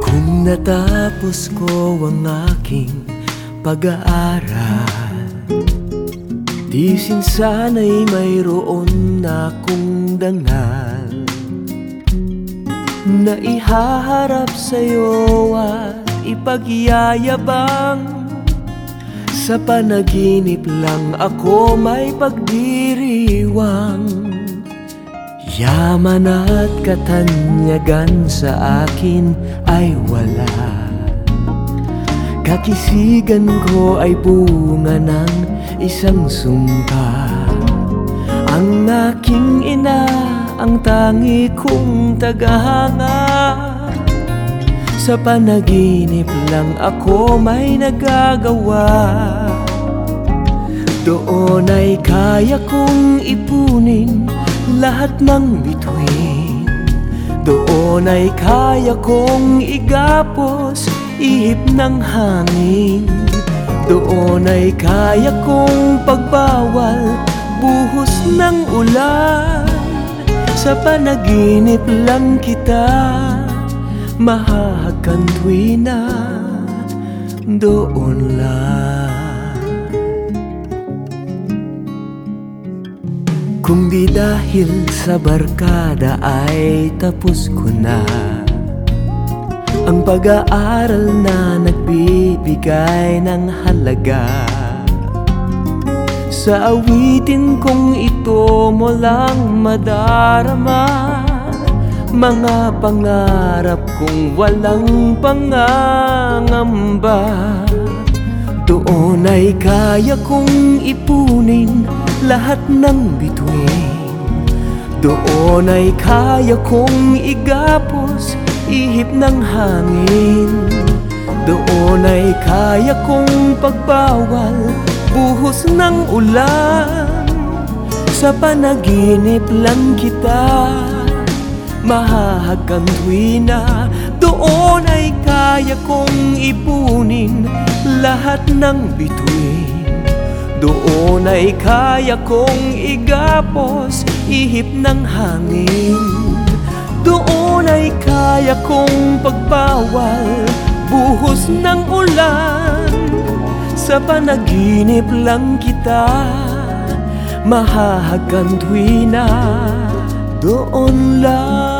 Kung natapos ko ang aking pag-aaral Tisin sana'y mayroon akong dangal Na ihaharap sa'yo at ipagyayabang. Sa panaginip lang ako may pagdiriwang. Yaman at katanyagan sa akin ay wala. Kakisigan ko ay bunga ng isang sumpa. Ang aking ina ang tangi kong tagahanga. Sa panaginip lang ako may nagagawa. Doon ay kaya kong ipunin lahat ng bituin. Doon ay kaya kong igapos ihip ng hangin. Doon ay kaya kong pagbawal buhos ng ulan. Sa panaginip lang kita mahahagan tuwina Doon lang Kung di dahil sa barkada ay tapos ko na. Ang pag-aaral na nagbibigay ng halaga. Sa awitin kong ito mo lang madarama Mga pangarap kong walang pangangamba Doon ay kaya kong ipunin lahat ng bituin. Doon ay kaya kong igapos ihip ng hangin. Doon ay kaya kong pagbawal buhos ng ulan. Sa panaginip lang kita mahahagang tuwina Doon ay kaya kong ipunin lahat ng bituin. Doon ay kaya kong igapos ihip ng hangin. Doon ay kaya kong pagbawal buhos ng ulan. Sa panaginip lang kita mahahagan tuwina Doon lang